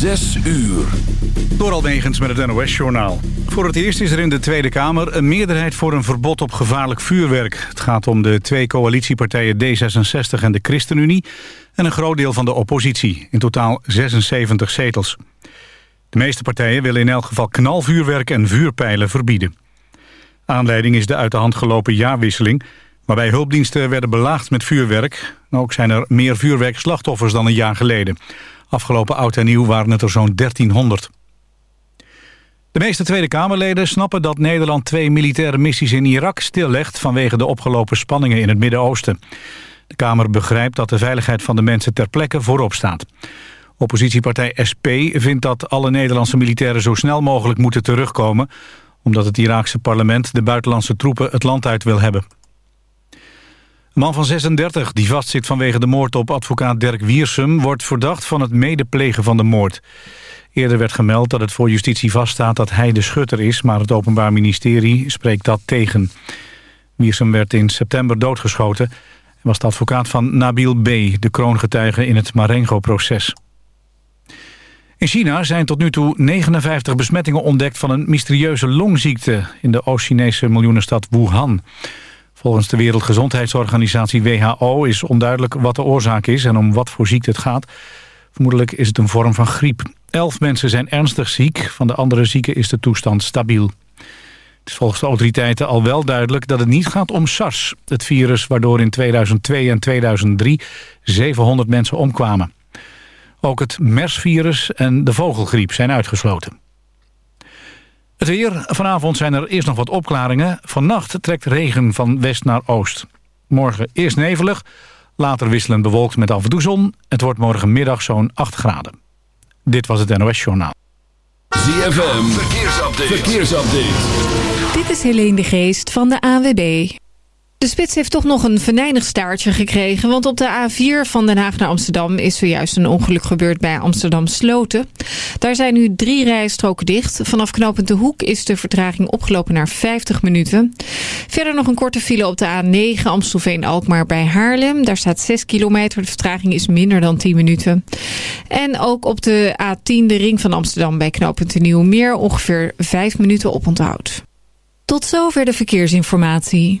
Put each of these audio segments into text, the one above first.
Zes uur. Door Almegens met het NOS-journaal. Voor het eerst is er in de Tweede Kamer een meerderheid voor een verbod op gevaarlijk vuurwerk. Het gaat om de twee coalitiepartijen D66 en de ChristenUnie... en een groot deel van de oppositie, in totaal 76 zetels. De meeste partijen willen in elk geval knalvuurwerk en vuurpijlen verbieden. Aanleiding is de uit de hand gelopen jaarwisseling... waarbij hulpdiensten werden belaagd met vuurwerk. Ook zijn er meer vuurwerkslachtoffers dan een jaar geleden... Afgelopen oud en nieuw waren het er zo'n 1300. De meeste Tweede Kamerleden snappen dat Nederland twee militaire missies in Irak stillegt vanwege de opgelopen spanningen in het Midden-Oosten. De Kamer begrijpt dat de veiligheid van de mensen ter plekke voorop staat. Oppositiepartij SP vindt dat alle Nederlandse militairen zo snel mogelijk moeten terugkomen, omdat het Iraakse parlement de buitenlandse troepen het land uit wil hebben. Een man van 36 die vastzit vanwege de moord op advocaat Dirk Wiersum... wordt verdacht van het medeplegen van de moord. Eerder werd gemeld dat het voor justitie vaststaat dat hij de schutter is... maar het Openbaar Ministerie spreekt dat tegen. Wiersum werd in september doodgeschoten... en was de advocaat van Nabil B., de kroongetuige in het Marengo-proces. In China zijn tot nu toe 59 besmettingen ontdekt van een mysterieuze longziekte... in de Oost-Chinese miljoenenstad Wuhan... Volgens de Wereldgezondheidsorganisatie WHO is onduidelijk wat de oorzaak is en om wat voor ziekte het gaat. Vermoedelijk is het een vorm van griep. Elf mensen zijn ernstig ziek, van de andere zieken is de toestand stabiel. Het is volgens de autoriteiten al wel duidelijk dat het niet gaat om SARS, het virus waardoor in 2002 en 2003 700 mensen omkwamen. Ook het MERS-virus en de vogelgriep zijn uitgesloten. Het weer. Vanavond zijn er eerst nog wat opklaringen. Vannacht trekt regen van west naar oost. Morgen eerst nevelig, later wisselend bewolkt met af en toe zon. Het wordt morgenmiddag zo'n 8 graden. Dit was het NOS Journaal. ZFM, verkeersupdate. verkeersupdate. Dit is Helene de Geest van de AWB. De spits heeft toch nog een venijnig staartje gekregen... want op de A4 van Den Haag naar Amsterdam... is zojuist een ongeluk gebeurd bij Amsterdam Sloten. Daar zijn nu drie rijstroken dicht. Vanaf knooppunt De Hoek is de vertraging opgelopen naar 50 minuten. Verder nog een korte file op de A9 Amstelveen-Alkmaar bij Haarlem. Daar staat 6 kilometer. De vertraging is minder dan 10 minuten. En ook op de A10 de ring van Amsterdam bij knooppunt De Nieuwmeer... ongeveer 5 minuten op onthoud. Tot zover de verkeersinformatie.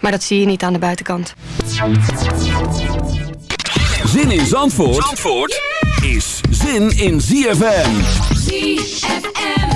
Maar dat zie je niet aan de buitenkant. Zin in Zandvoort, Zandvoort is zin in ZFM. ZFM.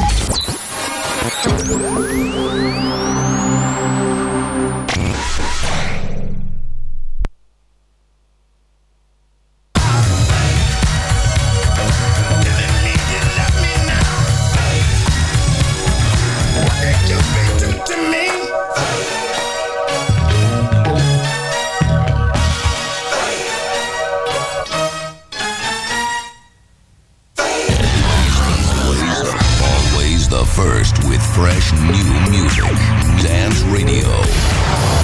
Fresh new music. Dance Radio.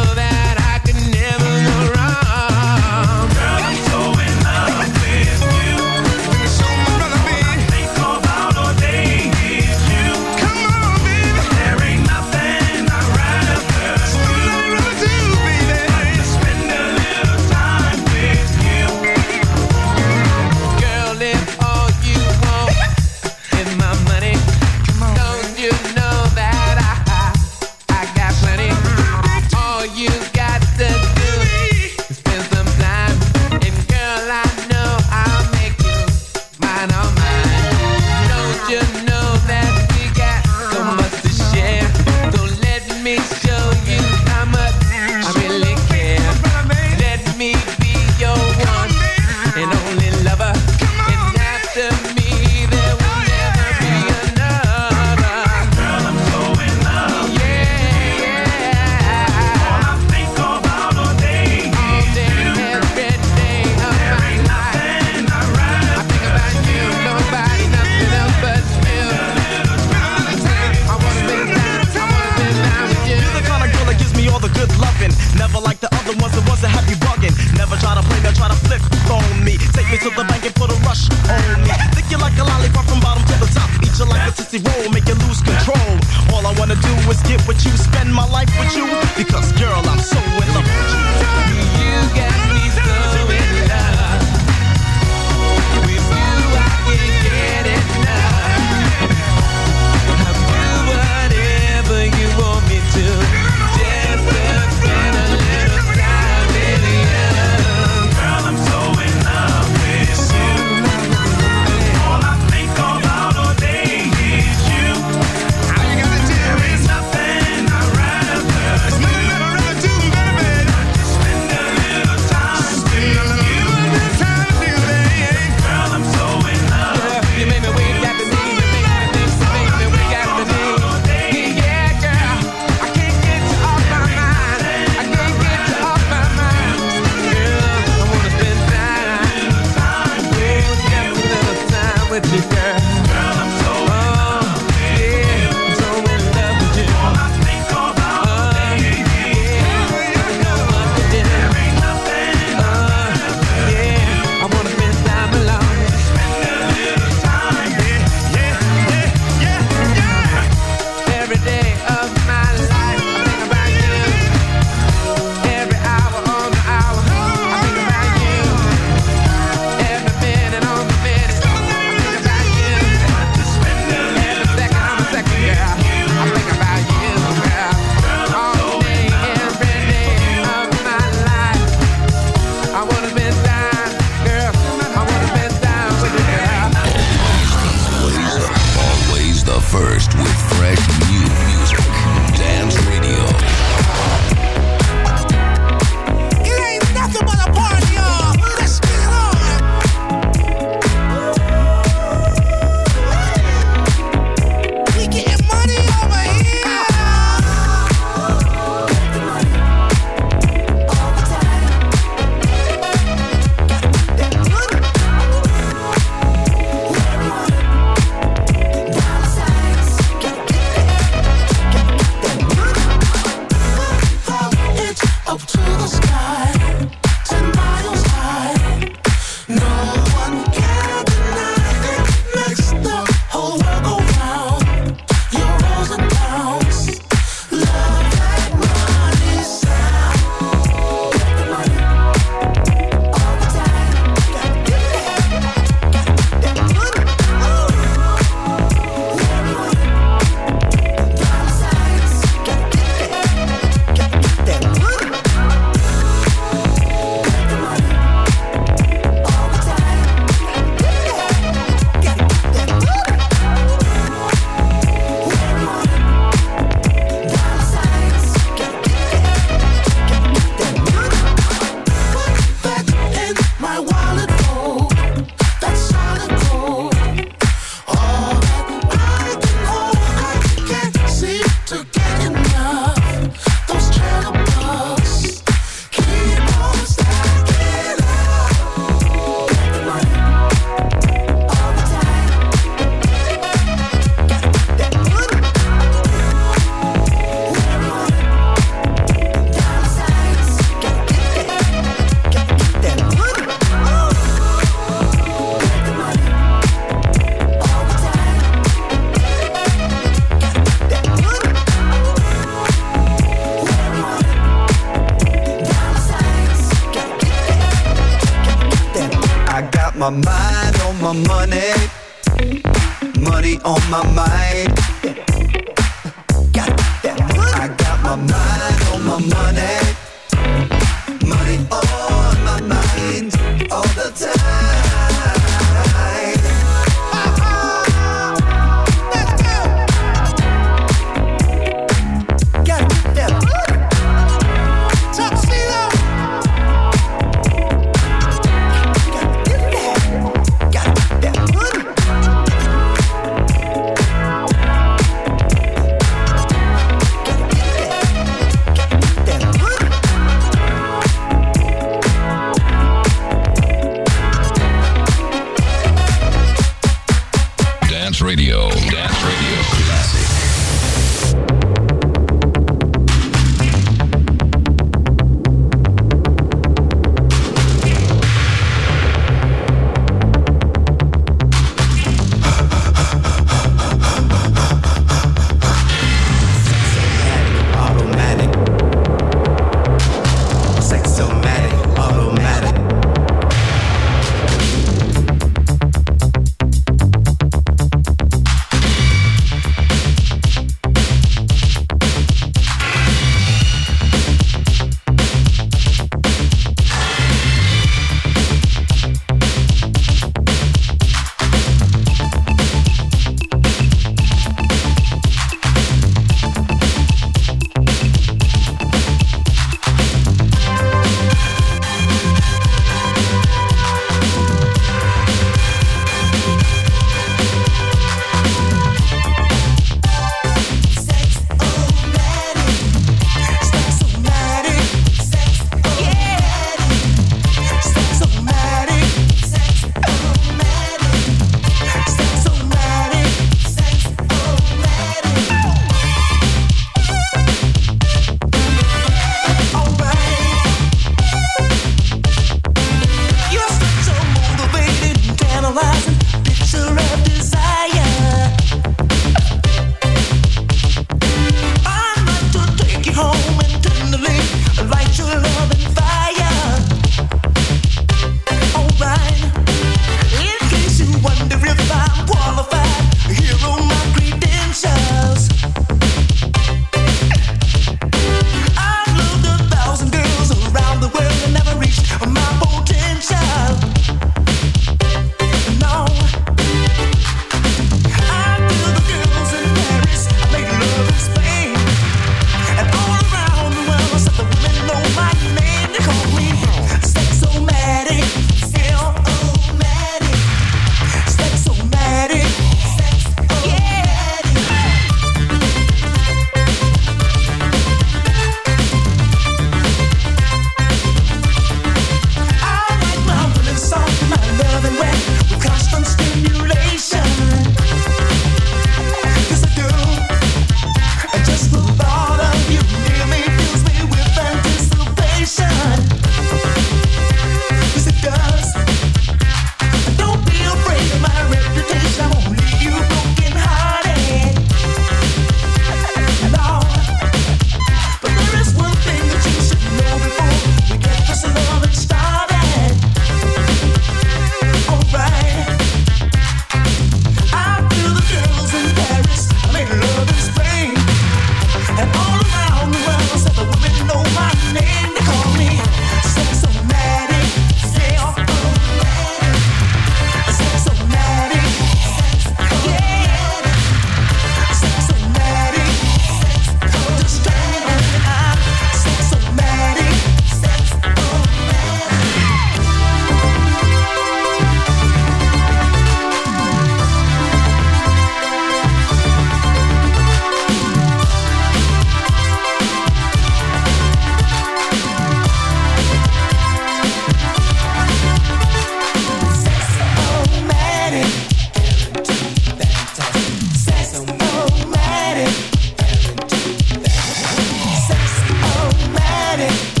let it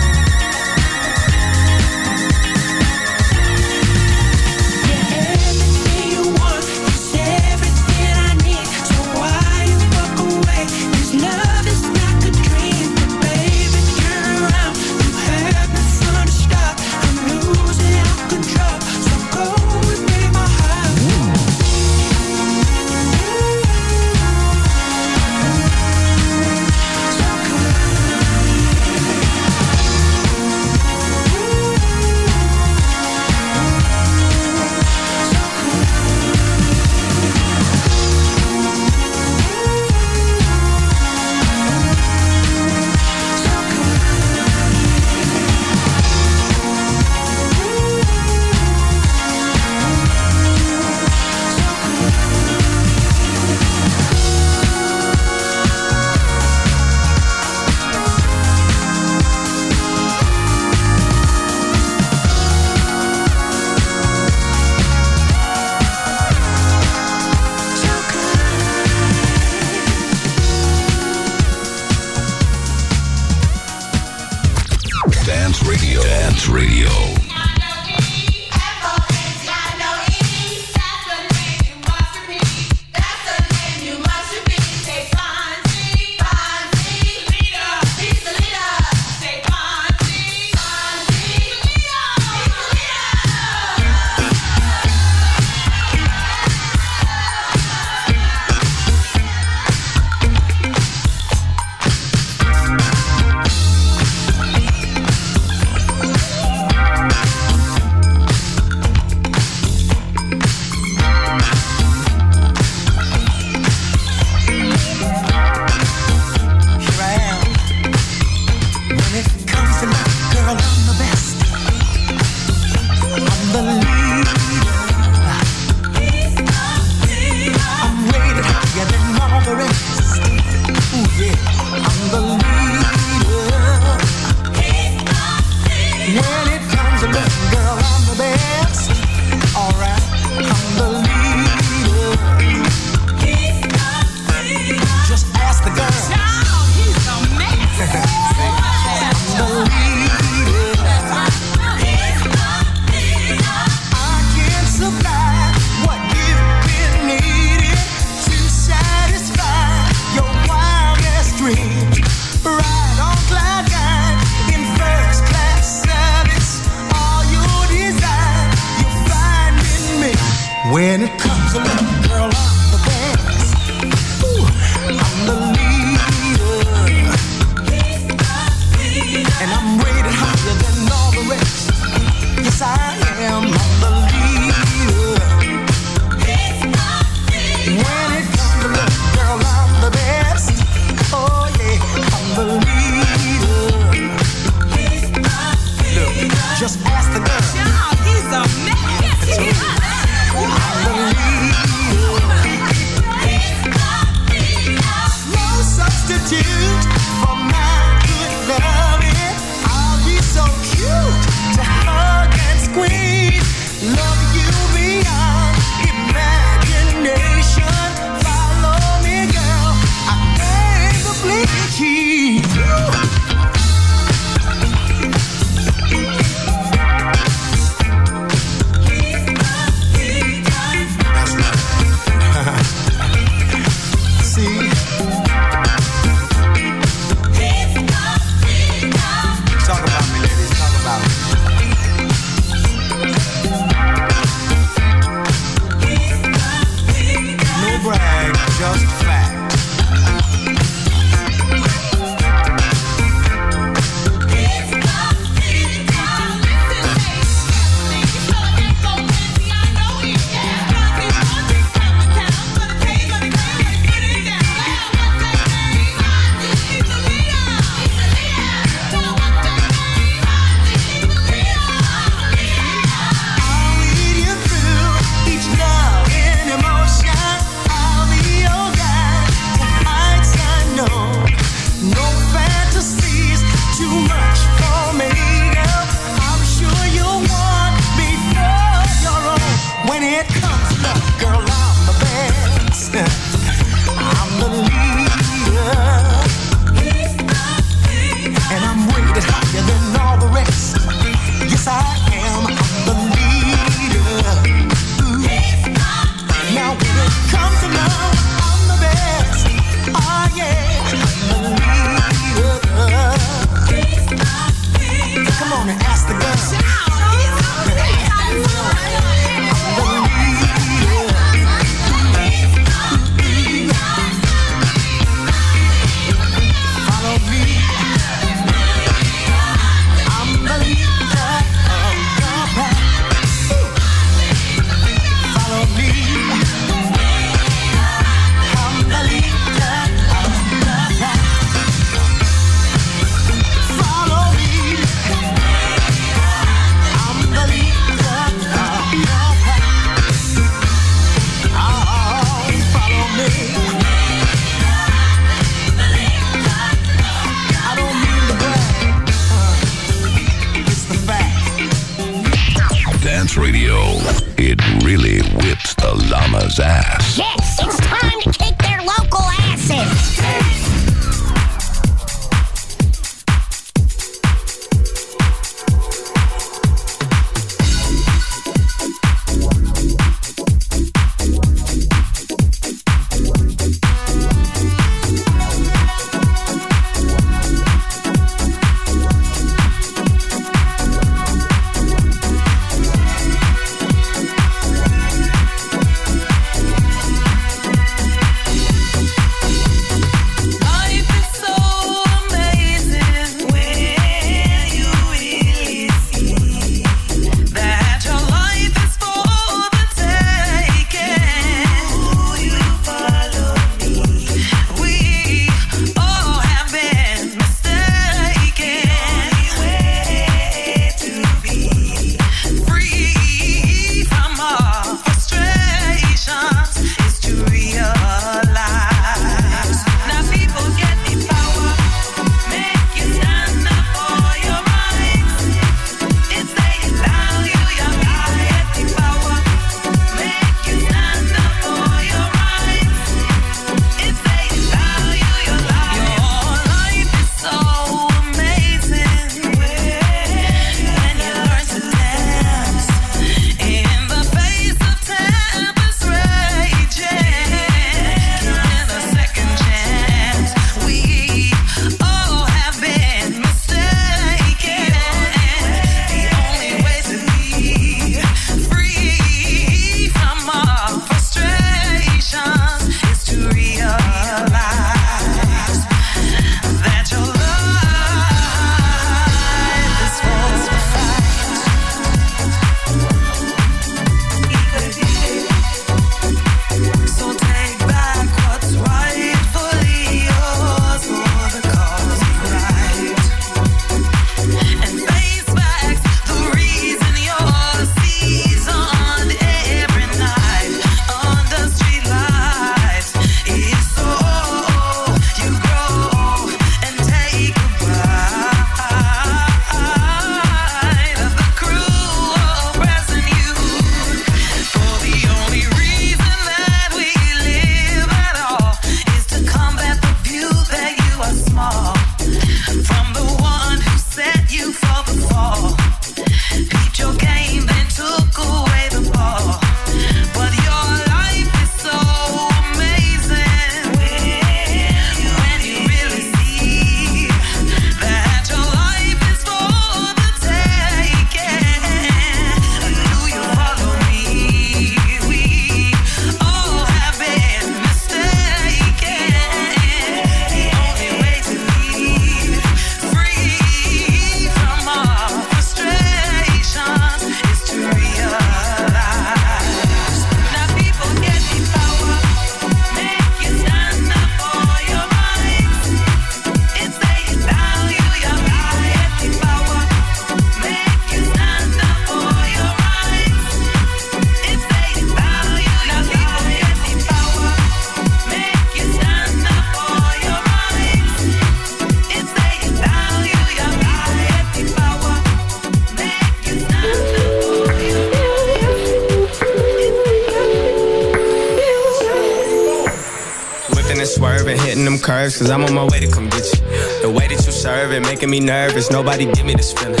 curves, cause I'm on my way to come get you. The way that you serve it, making me nervous. Nobody give me this feeling.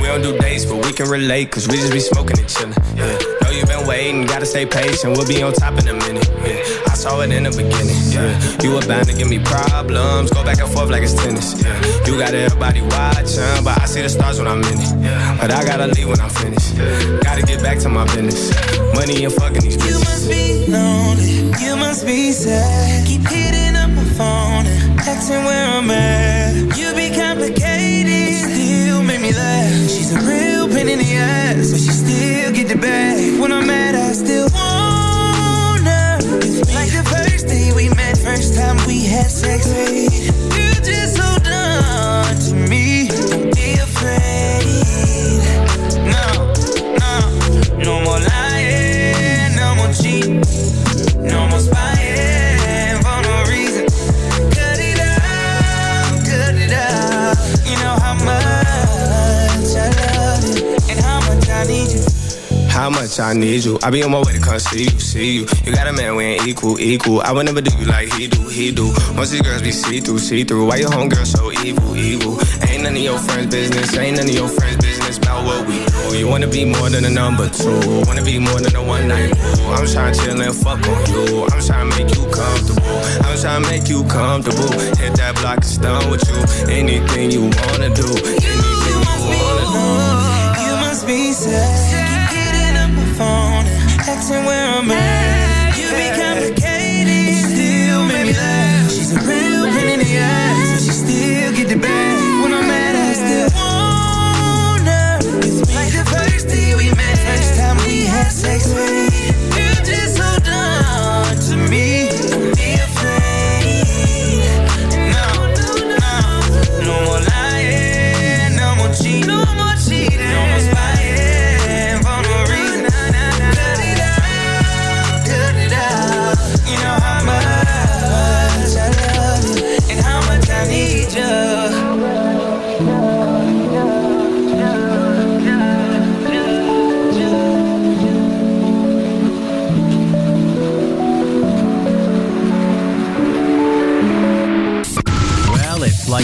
We don't do dates, but we can relate, cause we just be smoking and chilling. Know you been waiting, gotta stay patient. We'll be on top in a minute. I saw it in the beginning. You were bound to give me problems. Go back and forth like it's tennis. You got everybody watching, but I see the stars when I'm in it. But I gotta leave when I'm finished. Gotta get back to my business. Money and fucking these bitches. You must be lonely, you must be sad. Keep hitting up phone and asking where I'm at. You be complicated, still make me laugh. She's a real pain in the ass, but she still get the bag. When I'm mad, I still want her. Like the first day we met, first time we had sex. Babe. Much I need you. I be on my way to come see you, see you. You got a man, we ain't equal, equal. I would never do you like he do, he do. Most these girls be see through, see through. Why your homegirl so evil, evil? Ain't none of your friends' business, ain't none of your friends' business about what we do. You wanna be more than a number two, wanna be more than a one night fool. I'm trying to chill and fuck on you. I'm trying to make you comfortable. I'm trying to make you comfortable. Hit that block and stun with you. Anything you wanna do, anything you wanna do. You must be sad. Keep hitting asking where I'm at. You be complicated, still make me laugh. She's a real pain in the ass, but she still get the bag. When I'm mad, I still want her. It's like the first day we met, first time we had sex. Babe.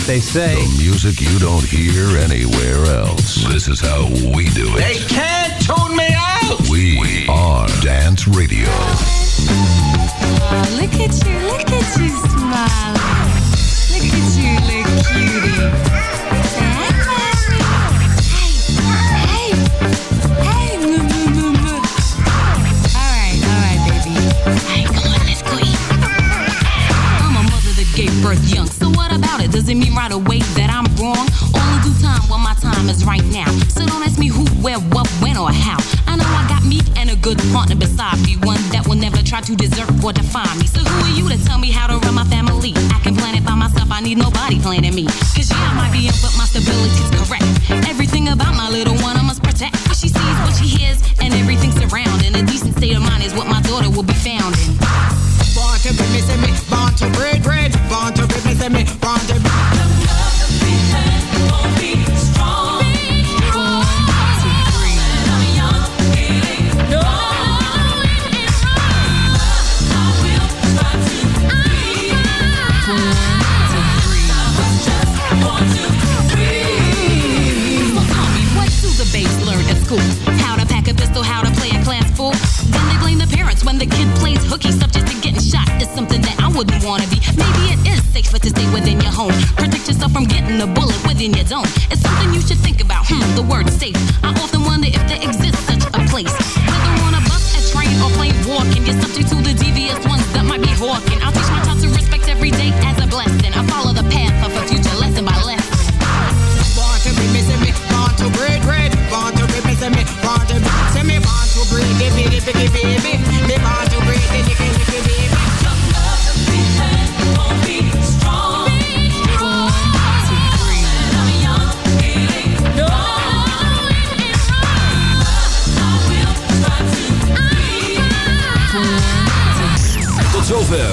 They say. The music you don't hear anywhere else. This is how we do it. They can't tune me out! We are Dance Radio. look at you, look at you smile. Look at you, little cutie. Hey, hey, hey, moo, moo, moo, moo. All right, all right, baby. Hey, come on, let's go eat. I'm a mother that gave birth young. It mean right away that I'm wrong? Only do time when my time is right now. So don't ask me who, where, what, when, or how. I know I got me and a good partner beside me. One that will never try to desert or define me. So who are you to tell me how to run my family? I can plan it by myself. I need nobody planning me. Cause yeah, I might be young, but my stability's correct. Everything about my little one I must protect. What she sees, what she hears, and everything surrounding. A decent state of mind is what my daughter will be found in. Born to be me, me, born to breed, breed. Born school? How to pack a pistol, how to play a class fool. Then they blame the parents when the kid plays hooky. Subject to getting shot is something that I wouldn't want to be. Maybe it is safer to stay within your home. Protect yourself from getting a bullet within your dome. It's something you should think about. Hmm, the word safe. I often wonder if there exists such a place. Whether on a bus, a train, or plane walking, you're subject to the devious ones that might be hawking. I'll teach my child to respect every day as a blessing. I follow